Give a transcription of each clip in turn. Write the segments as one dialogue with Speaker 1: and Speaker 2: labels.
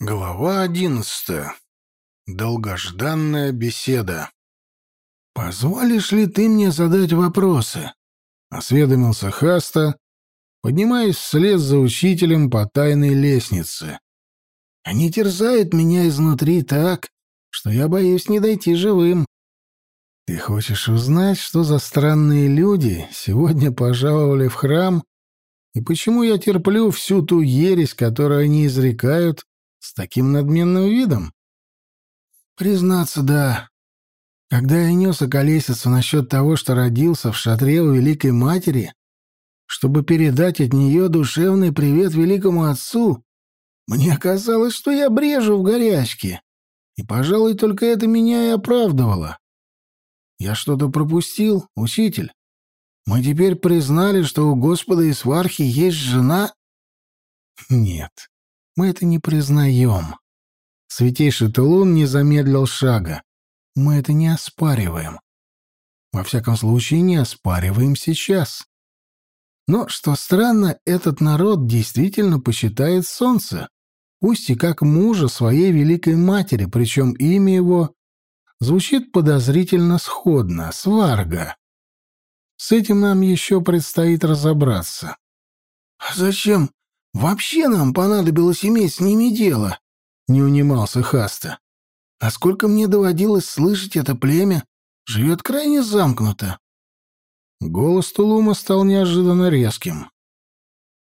Speaker 1: Глава одиннадцатая. Долгожданная беседа. «Позволишь ли ты мне задать вопросы?» — осведомился Хаста, поднимаясь вслед за учителем по тайной лестнице. «Они терзают меня изнутри так, что я боюсь не дойти живым. Ты хочешь узнать, что за странные люди сегодня пожаловали в храм и почему я терплю всю ту ересь, которую они изрекают с таким надменным видом? Признаться, да. Когда я нес околесицу насчет того, что родился в шатре у Великой Матери, чтобы передать от нее душевный привет великому отцу, мне казалось, что я брежу в горячке. И, пожалуй, только это меня и оправдывало. Я что-то пропустил, учитель? Мы теперь признали, что у Господа и Свархи есть жена? Нет, мы это не признаем. Святейший Тулун не замедлил шага. Мы это не оспариваем. Во всяком случае, не оспариваем сейчас. Но, что странно, этот народ действительно почитает солнце, пусть и как мужа своей великой матери, причем имя его звучит подозрительно сходно — Сварга. С этим нам еще предстоит разобраться. «А зачем Вообще нам понадобилось иметь с ними дело, — не унимался Хаста. Насколько мне доводилось слышать это племя, живет крайне замкнуто. Голос Тулума стал неожиданно резким.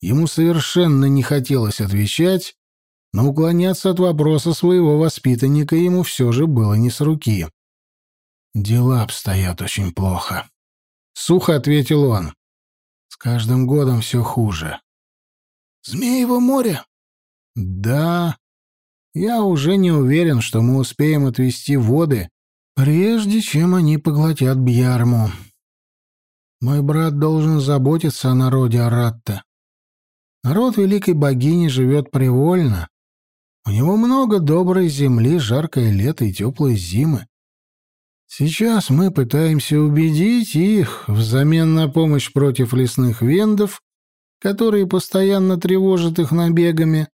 Speaker 1: Ему совершенно не хотелось отвечать, но уклоняться от вопроса своего воспитанника ему все же было не с руки. «Дела обстоят очень плохо», — сухо ответил он. «С каждым годом все хуже. Змеево море? Да. Я уже не уверен, что мы успеем отвести воды, прежде чем они поглотят Бьярму. Мой брат должен заботиться о народе Аратта. Народ великой богини живет привольно. У него много доброй земли, жаркое лето и теплые зимы. Сейчас мы пытаемся убедить их, взамен на помощь против лесных вендов, которые постоянно тревожат их набегами,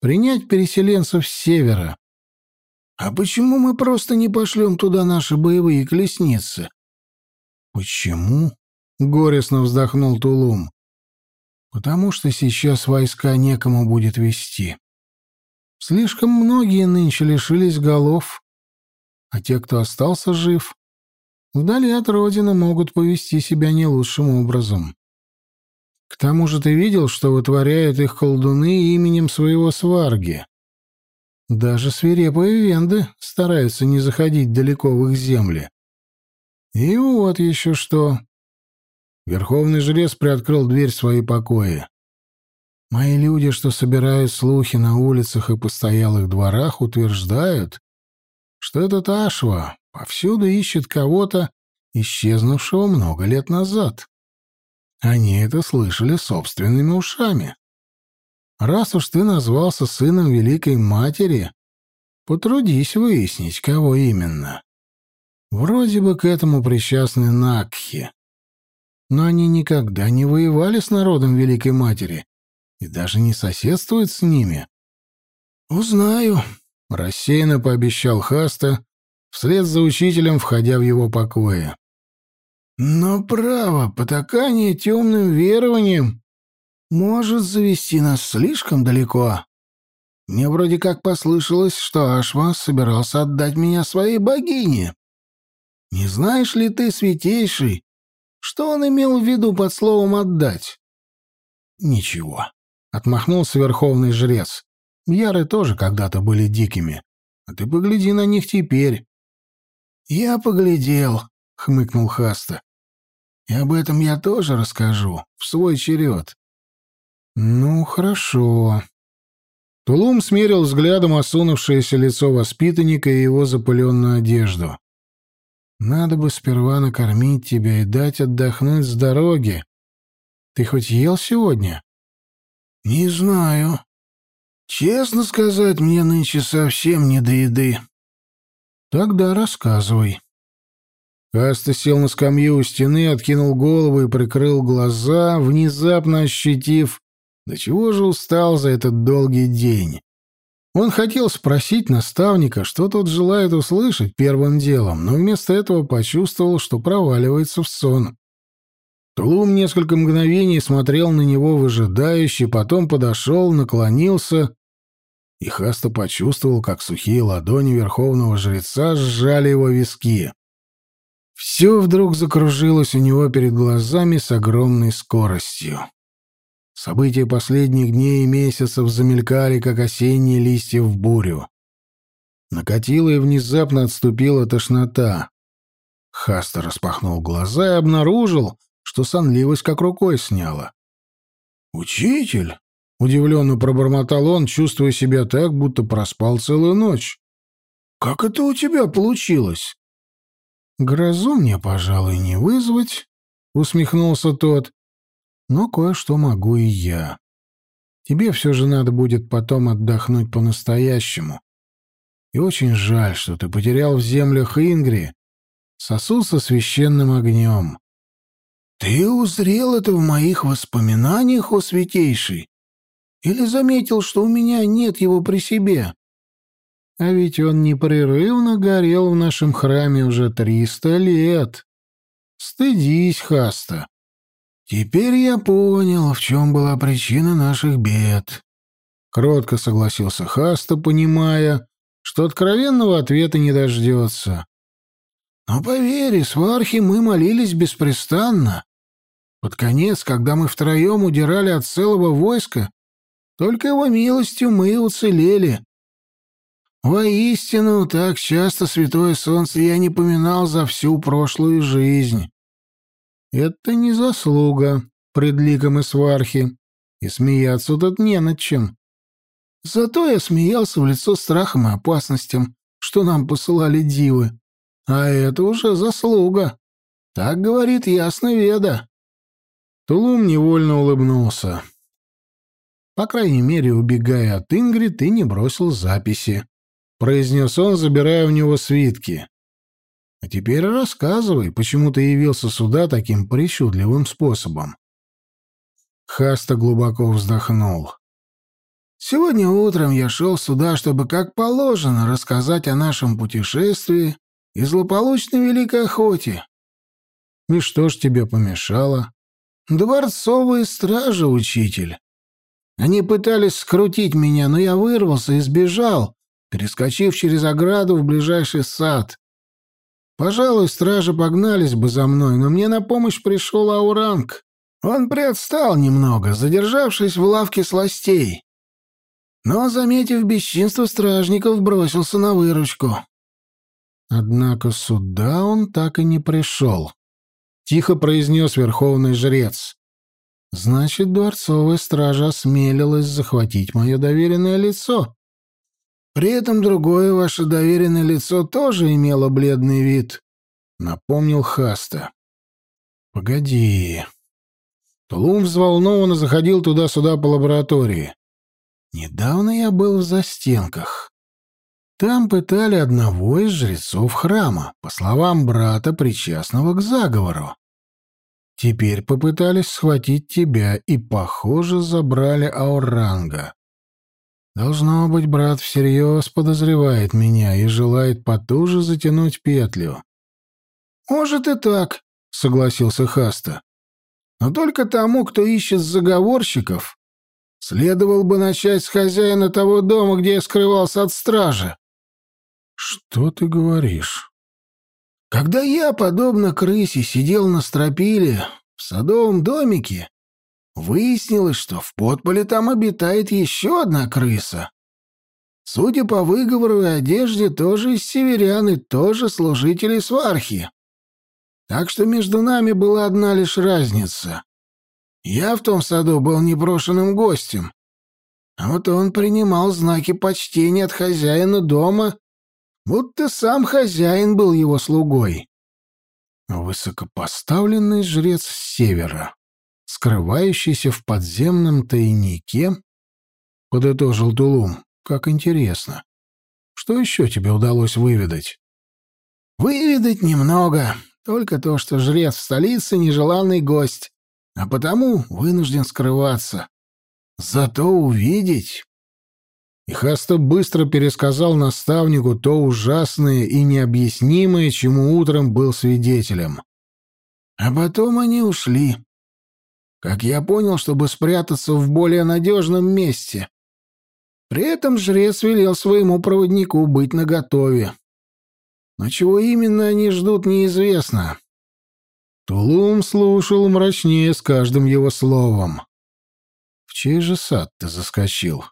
Speaker 1: принять переселенцев с севера. А почему мы просто не пошлем туда наши боевые колесницы? Почему? Горестно вздохнул Тулум. Потому что сейчас войска некому будет вести. Слишком многие нынче лишились голов, а те, кто остался жив, вдали от родины могут повести себя не лучшим образом. К тому же ты видел, что вытворяют их колдуны именем своего сварги. Даже свирепые венды стараются не заходить далеко в их земли. И вот еще что. Верховный жрец приоткрыл дверь свои покои. Мои люди, что собирают слухи на улицах и постоялых дворах, утверждают, что этот Ашва повсюду ищет кого-то, исчезнувшего много лет назад. Они это слышали собственными ушами. Раз уж ты назвался сыном Великой Матери, потрудись выяснить, кого именно. Вроде бы к этому причастны Накхи. Но они никогда не воевали с народом Великой Матери и даже не соседствуют с ними. «Узнаю», — рассеянно пообещал Хаста, вслед за учителем, входя в его покои. Но право, потакание темным верованием может завести нас слишком далеко. Мне вроде как послышалось, что Ашва собирался отдать меня своей богине. Не знаешь ли ты, святейший, что он имел в виду под словом «отдать»? Ничего. Отмахнулся верховный жрец. Яры тоже когда-то были дикими. А ты погляди на них теперь. Я поглядел, — хмыкнул Хаста. «И об этом я тоже расскажу, в свой черед». «Ну, хорошо». Тулум смерил взглядом осунувшееся лицо воспитанника и его запыленную одежду. «Надо бы сперва накормить тебя и дать отдохнуть с дороги. Ты хоть ел сегодня?» «Не знаю. Честно сказать, мне нынче совсем не до еды». «Тогда рассказывай». Каста сел на скамью у стены, откинул голову и прикрыл глаза, внезапно ощутив, до чего же устал за этот долгий день. Он хотел спросить наставника, что тот желает услышать первым делом, но вместо этого почувствовал, что проваливается в сон. Тулум несколько мгновений смотрел на него выжидающе, потом подошел, наклонился, и Хаста почувствовал, как сухие ладони верховного жреца сжали его виски. Все вдруг закружилось у него перед глазами с огромной скоростью. События последних дней и месяцев замелькали, как осенние листья в бурю. Накатила и внезапно отступила тошнота. Хаста распахнул глаза и обнаружил, что сонливость как рукой сняла. «Учитель!» — удивленно пробормотал он, чувствуя себя так, будто проспал целую ночь. «Как это у тебя получилось?» «Грозу мне, пожалуй, не вызвать», — усмехнулся тот но кое-что могу и я. Тебе все же надо будет потом отдохнуть по-настоящему. И очень жаль, что ты потерял в землях Ингри сосуд со священным огнем. Ты узрел это в моих воспоминаниях, о святейший? Или заметил, что у меня нет его при себе? А ведь он непрерывно горел в нашем храме уже триста лет. Стыдись, Хаста. «Теперь я понял, в чем была причина наших бед», — кротко согласился Хаста, понимая, что откровенного ответа не дождется. «Но поверь, с Вархи мы молились беспрестанно. Под конец, когда мы втроем удирали от целого войска, только его милостью мы уцелели. Воистину, так часто святое солнце я не поминал за всю прошлую жизнь». Это не заслуга пред ликом Исвархи, и смеяться тут не над чем. Зато я смеялся в лицо страхом и опасностям, что нам посылали дивы. А это уже заслуга. Так говорит ясно Веда. Тулум невольно улыбнулся. По крайней мере, убегая от Ингри, ты не бросил записи, произнес он, забирая у него свитки. А теперь рассказывай, почему ты явился сюда таким причудливым способом. Хаста глубоко вздохнул. Сегодня утром я шел сюда, чтобы, как положено, рассказать о нашем путешествии и злополучной великой охоте. И что ж тебе помешало? Дворцовые стражи, учитель. Они пытались скрутить меня, но я вырвался и сбежал, перескочив через ограду в ближайший сад. Пожалуй, стражи погнались бы за мной, но мне на помощь пришел Ауранг. Он приотстал немного, задержавшись в лавке сластей. Но, заметив бесчинство стражников, бросился на выручку. Однако сюда он так и не пришел. Тихо произнес верховный жрец. Значит, дворцовая стража осмелилась захватить мое доверенное лицо. При этом другое ваше доверенное лицо тоже имело бледный вид, напомнил Хаста. Погоди. Тулум взволнованно заходил туда-сюда по лаборатории. Недавно я был в застенках. Там пытали одного из жрецов храма, по словам брата, причастного к заговору. Теперь попытались схватить тебя и, похоже, забрали Ауранга. Должно быть, брат всерьез подозревает меня и желает потуже затянуть петлю. «Может и так», — согласился Хаста. «Но только тому, кто ищет заговорщиков, следовало бы начать с хозяина того дома, где я скрывался от стражи». «Что ты говоришь?» «Когда я, подобно крысе, сидел на стропиле в садовом домике, Выяснилось, что в подполе там обитает еще одна крыса. Судя по выговору и одежде, тоже из северян и тоже служители свархи. Так что между нами была одна лишь разница. Я в том саду был непрошенным гостем, а вот он принимал знаки почтения от хозяина дома, будто сам хозяин был его слугой. Высокопоставленный жрец с севера скрывающийся в подземном тайнике? Подытожил Тулум. Как интересно. Что еще тебе удалось выведать? Выведать немного. Только то, что жрец в столице нежеланный гость, а потому вынужден скрываться. Зато увидеть... и Хаста быстро пересказал наставнику то ужасное и необъяснимое, чему утром был свидетелем. А потом они ушли. Как я понял, чтобы спрятаться в более надежном месте. При этом жрец велел своему проводнику быть наготове. Но чего именно они ждут, неизвестно. Тулум слушал мрачнее с каждым его словом. «В чей же сад ты заскочил?»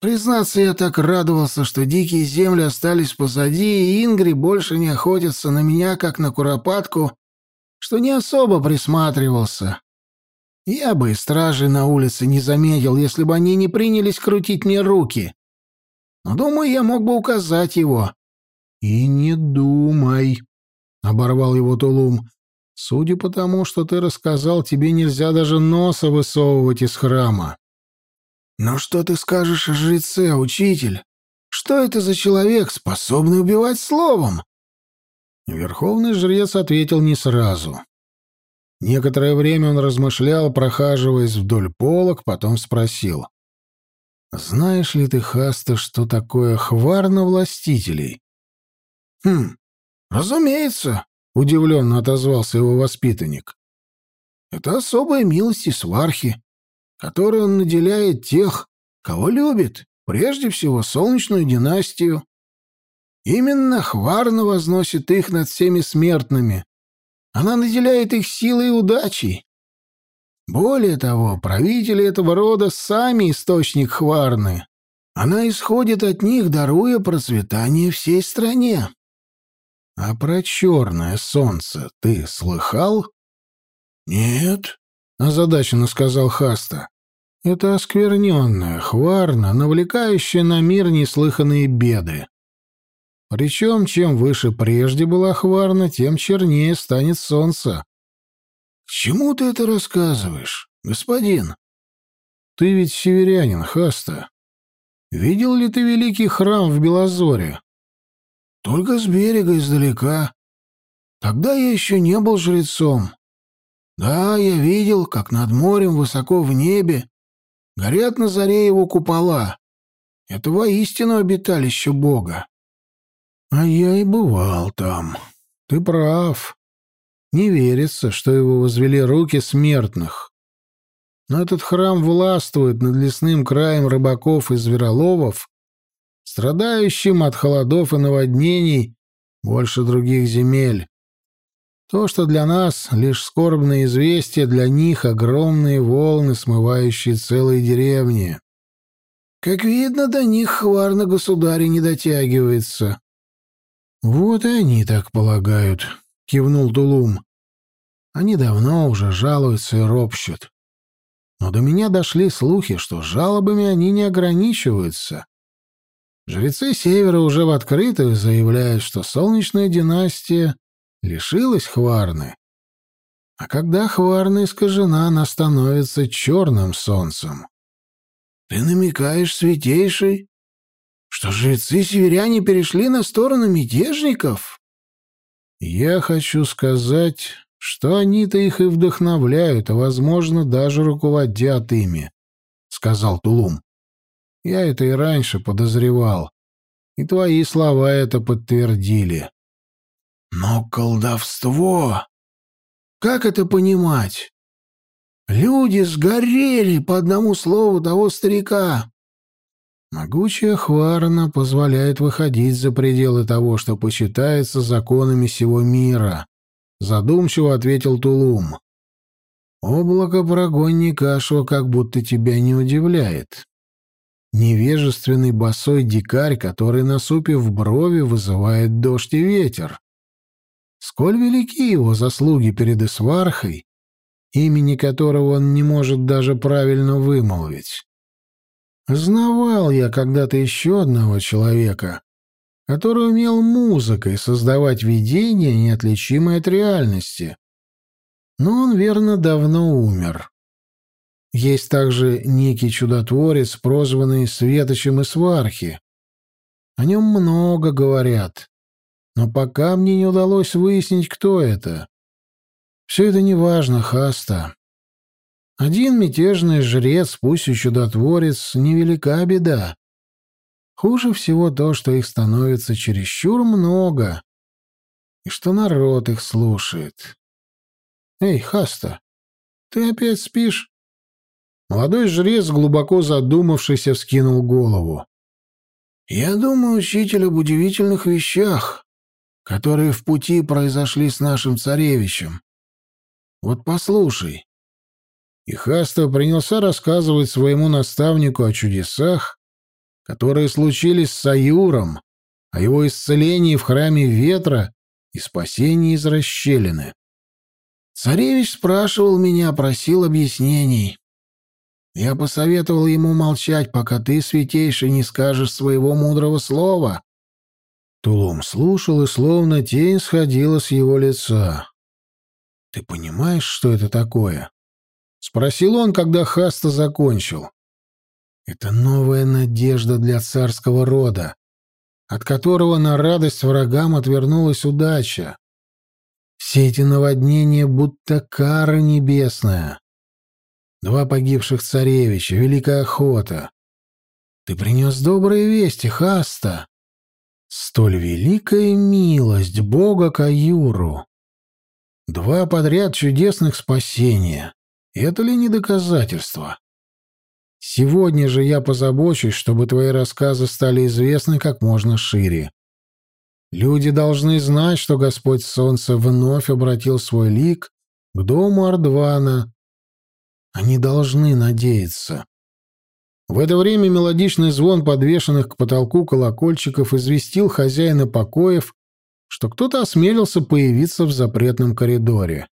Speaker 1: Признаться, я так радовался, что дикие земли остались позади, и Ингри больше не охотится на меня, как на куропатку, что не особо присматривался. Я бы и стражей на улице не заметил, если бы они не принялись крутить мне руки. Но, думаю, я мог бы указать его. «И не думай», — оборвал его Тулум. «Судя по тому, что ты рассказал, тебе нельзя даже носа высовывать из храма». «Но что ты скажешь жреце, учитель? Что это за человек, способный убивать словом?» Верховный жрец ответил не сразу. Некоторое время он размышлял, прохаживаясь вдоль полок, потом спросил. «Знаешь ли ты, Хаста, что такое хварна властителей?» «Хм, разумеется», — удивленно отозвался его воспитанник. «Это особая милость и свархи которой он наделяет тех, кого любит, прежде всего солнечную династию. Именно Хварна возносит их над всеми смертными. Она наделяет их силой и удачей. Более того, правители этого рода сами источник Хварны. Она исходит от них, даруя процветание всей стране. А про черное солнце ты слыхал? Нет, озадаченно сказал Хаста. Это оскверненная хварна, навлекающая на мир неслыханные беды. Причем, чем выше прежде была хварна, тем чернее станет солнце. — К чему ты это рассказываешь, господин? — Ты ведь северянин, Хаста. Видел ли ты великий храм в Белозоре? — Только с берега издалека. Тогда я еще не был жрецом. Да, я видел, как над морем высоко в небе Горят на заре его купола. Это воистину обиталище Бога. А я и бывал там. Ты прав. Не верится, что его возвели руки смертных. Но этот храм властвует над лесным краем рыбаков и звероловов, страдающим от холодов и наводнений больше других земель. То, что для нас лишь скорбное известие, для них огромные волны, смывающие целые деревни. Как видно, до них хварно государя не дотягивается. Вот и они так полагают, кивнул Тулум. Они давно уже жалуются и ропщут. Но до меня дошли слухи, что жалобами они не ограничиваются. Жрецы Севера уже в открытую заявляют, что солнечная династия лишилась Хварны. А когда Хварна искажена, она становится черным солнцем. Ты намекаешь, святейший, что жрецы-северяне перешли на сторону мятежников? Я хочу сказать, что они-то их и вдохновляют, а, возможно, даже руководят ими, — сказал Тулум. Я это и раньше подозревал, и твои слова это подтвердили. Но колдовство... Как это понимать? Люди сгорели по одному слову того старика. Могучая Хварна позволяет выходить за пределы того, что почитается законами всего мира, задумчиво ответил Тулум. Облако прогонни кашу как будто тебя не удивляет. Невежественный босой дикарь, который, насупив брови, вызывает дождь и ветер. Сколь велики его заслуги перед Исвархой, имени которого он не может даже правильно вымолвить. Знавал я когда-то еще одного человека, который умел музыкой создавать видения, неотличимые от реальности. Но он, верно, давно умер. Есть также некий чудотворец, прозванный Светочем Исвархи. О нем много говорят. Но пока мне не удалось выяснить, кто это. Все это неважно, Хаста. Один мятежный жрец, пусть и чудотворец, невелика беда. Хуже всего то, что их становится чересчур много, и что народ их слушает. «Эй, Хаста, ты опять спишь?» Молодой жрец, глубоко задумавшийся, вскинул голову. «Я думаю, учитель, об удивительных вещах, которые в пути произошли с нашим царевичем. Вот послушай». И Хаста принялся рассказывать своему наставнику о чудесах, которые случились с Аюром, о его исцелении в храме ветра и спасении из расщелины. Царевич спрашивал меня, просил объяснений. Я посоветовал ему молчать, пока ты, святейший, не скажешь своего мудрого слова. Тулум слушал, и словно тень сходила с его лица. «Ты понимаешь, что это такое?» — спросил он, когда Хаста закончил. «Это новая надежда для царского рода, от которого на радость врагам отвернулась удача. Все эти наводнения будто кара небесная. Два погибших царевича, великая охота. Ты принес добрые вести, Хаста. Столь великая милость Бога к Аюру. Два подряд чудесных спасения. Это ли не доказательство? Сегодня же я позабочусь, чтобы твои рассказы стали известны как можно шире. Люди должны знать, что Господь Солнце вновь обратил свой лик к дому Ардвана. Они должны надеяться. В это время мелодичный звон подвешенных к потолку колокольчиков известил хозяина покоев, что кто-то осмелился появиться в запретном коридоре.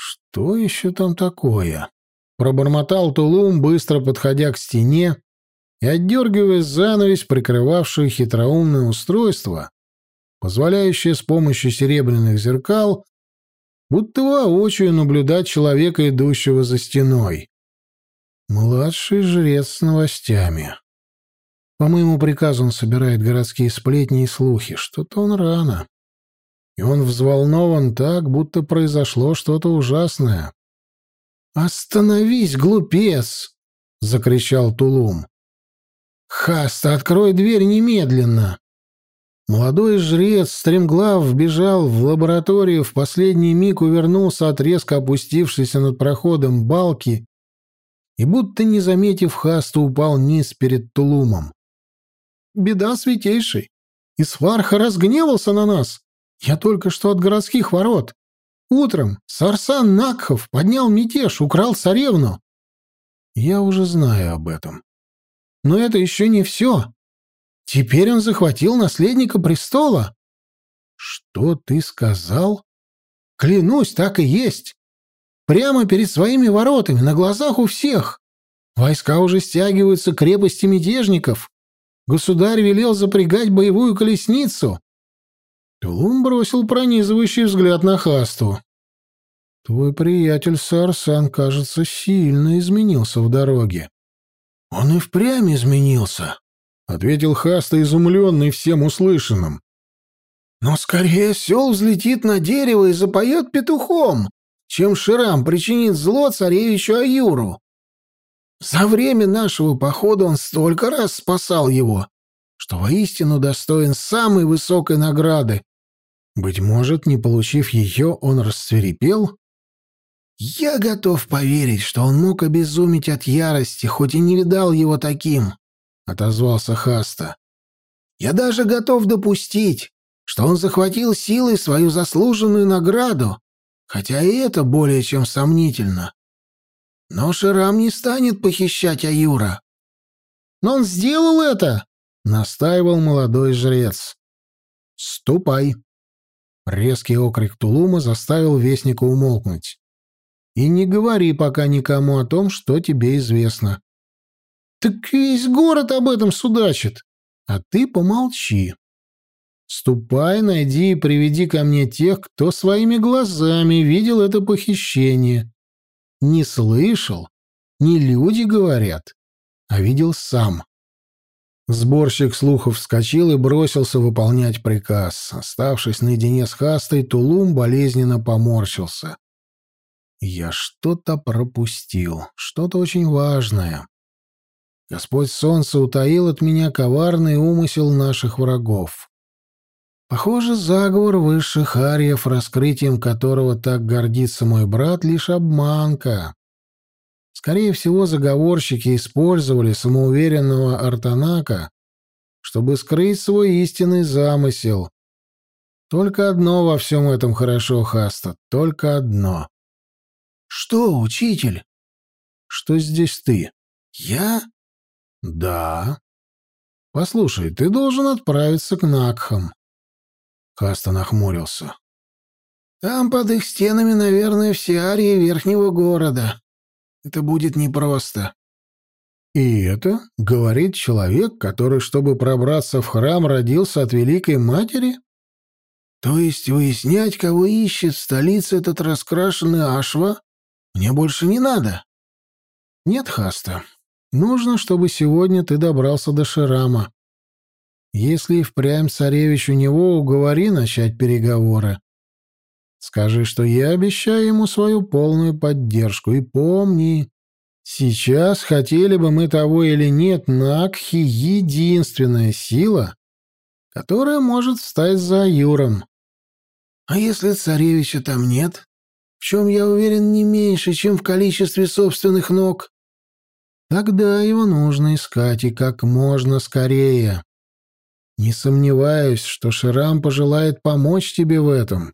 Speaker 1: «Что еще там такое?» Пробормотал Тулум, быстро подходя к стене и отдергивая занавесь, прикрывавшую хитроумное устройство, позволяющее с помощью серебряных зеркал будто воочию наблюдать человека, идущего за стеной. Младший жрец с новостями. По моему приказу он собирает городские сплетни и слухи. Что-то он рано. И он взволнован так, будто произошло что-то ужасное. «Остановись, глупец!» — закричал Тулум. «Хаста, открой дверь немедленно!» Молодой жрец стремглав вбежал в лабораторию, в последний миг увернулся от резко опустившейся над проходом балки и, будто не заметив Хасту, упал низ перед Тулумом. «Беда, святейший! Исварха разгневался на нас! Я только что от городских ворот! Утром Сарсан Накхов поднял мятеж, украл царевну!» «Я уже знаю об этом. Но это еще не все!» Теперь он захватил наследника престола. Что ты сказал? Клянусь, так и есть. Прямо перед своими воротами, на глазах у всех. Войска уже стягиваются к крепости мятежников. Государь велел запрягать боевую колесницу. Тулум бросил пронизывающий взгляд на Хасту. Твой приятель Сарсан, кажется, сильно изменился в дороге. Он и впрямь изменился, ответил Хаста, изумленный всем услышанным. Но скорее осел взлетит на дерево и запоет петухом, чем Ширам причинит зло царевичу Аюру. За время нашего похода он столько раз спасал его, что воистину достоин самой высокой награды. Быть может, не получив ее, он расцвирепел? Я готов поверить, что он мог обезуметь от ярости, хоть и не видал его таким отозвался Хаста. Я даже готов допустить, что он захватил силой свою заслуженную награду, хотя и это более чем сомнительно. Но Ширам не станет похищать Аюра. Но он сделал это, настаивал молодой жрец. Ступай. Резкий окрик Тулума заставил вестника умолкнуть. И не говори пока никому о том, что тебе известно. Так весь город об этом судачит. А ты помолчи. Ступай, найди и приведи ко мне тех, кто своими глазами видел это похищение. Не слышал, не люди говорят, а видел сам. Сборщик слухов вскочил и бросился выполнять приказ. Оставшись наедине с Хастой, Тулум болезненно поморщился. Я что-то пропустил, что-то очень важное. Господь Солнце утаил от меня коварный умысел наших врагов. Похоже, заговор высших ариев, раскрытием которого так гордится мой брат, лишь обманка. Скорее всего, заговорщики использовали самоуверенного Артанака, чтобы скрыть свой истинный замысел. Только одно во всем этом хорошо, Хаста, только одно. «Что, учитель?» «Что здесь ты?» «Я?» «Да». «Послушай, ты должен отправиться к Накхам». Хаста нахмурился. «Там под их стенами, наверное, все арии верхнего города. Это будет непросто». «И это, — говорит человек, который, чтобы пробраться в храм, родился от Великой Матери?» «То есть выяснять, кого ищет в столице этот раскрашенный Ашва, мне больше не надо?» «Нет, Хаста. Нужно, чтобы сегодня ты добрался до Ширама. Если и впрямь царевич у него, уговори начать переговоры. Скажи, что я обещаю ему свою полную поддержку. И помни, сейчас, хотели бы мы того или нет, Накхи — единственная сила, которая может встать за Юром. А если царевича там нет? В чем, я уверен, не меньше, чем в количестве собственных ног. Тогда его нужно искать и как можно скорее. Не сомневаюсь, что Ширам пожелает помочь тебе в этом.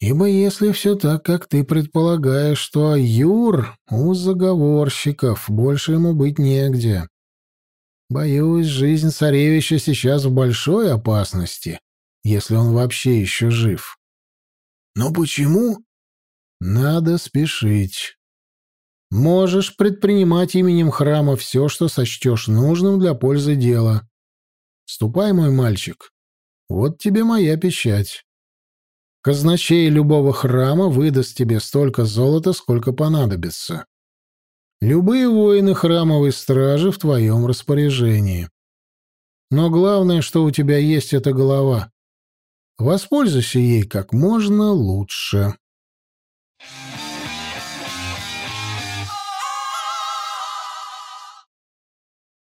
Speaker 1: Ибо если все так, как ты предполагаешь, то Аюр у заговорщиков, больше ему быть негде. Боюсь, жизнь царевича сейчас в большой опасности, если он вообще еще жив. Но почему? Надо спешить. Можешь предпринимать именем храма все, что сочтешь нужным для пользы дела. Ступай, мой мальчик. Вот тебе моя печать. Казначей любого храма выдаст тебе столько золота, сколько понадобится. Любые воины храмовой стражи в твоем распоряжении. Но главное, что у тебя есть, это голова. Воспользуйся ей как можно лучше.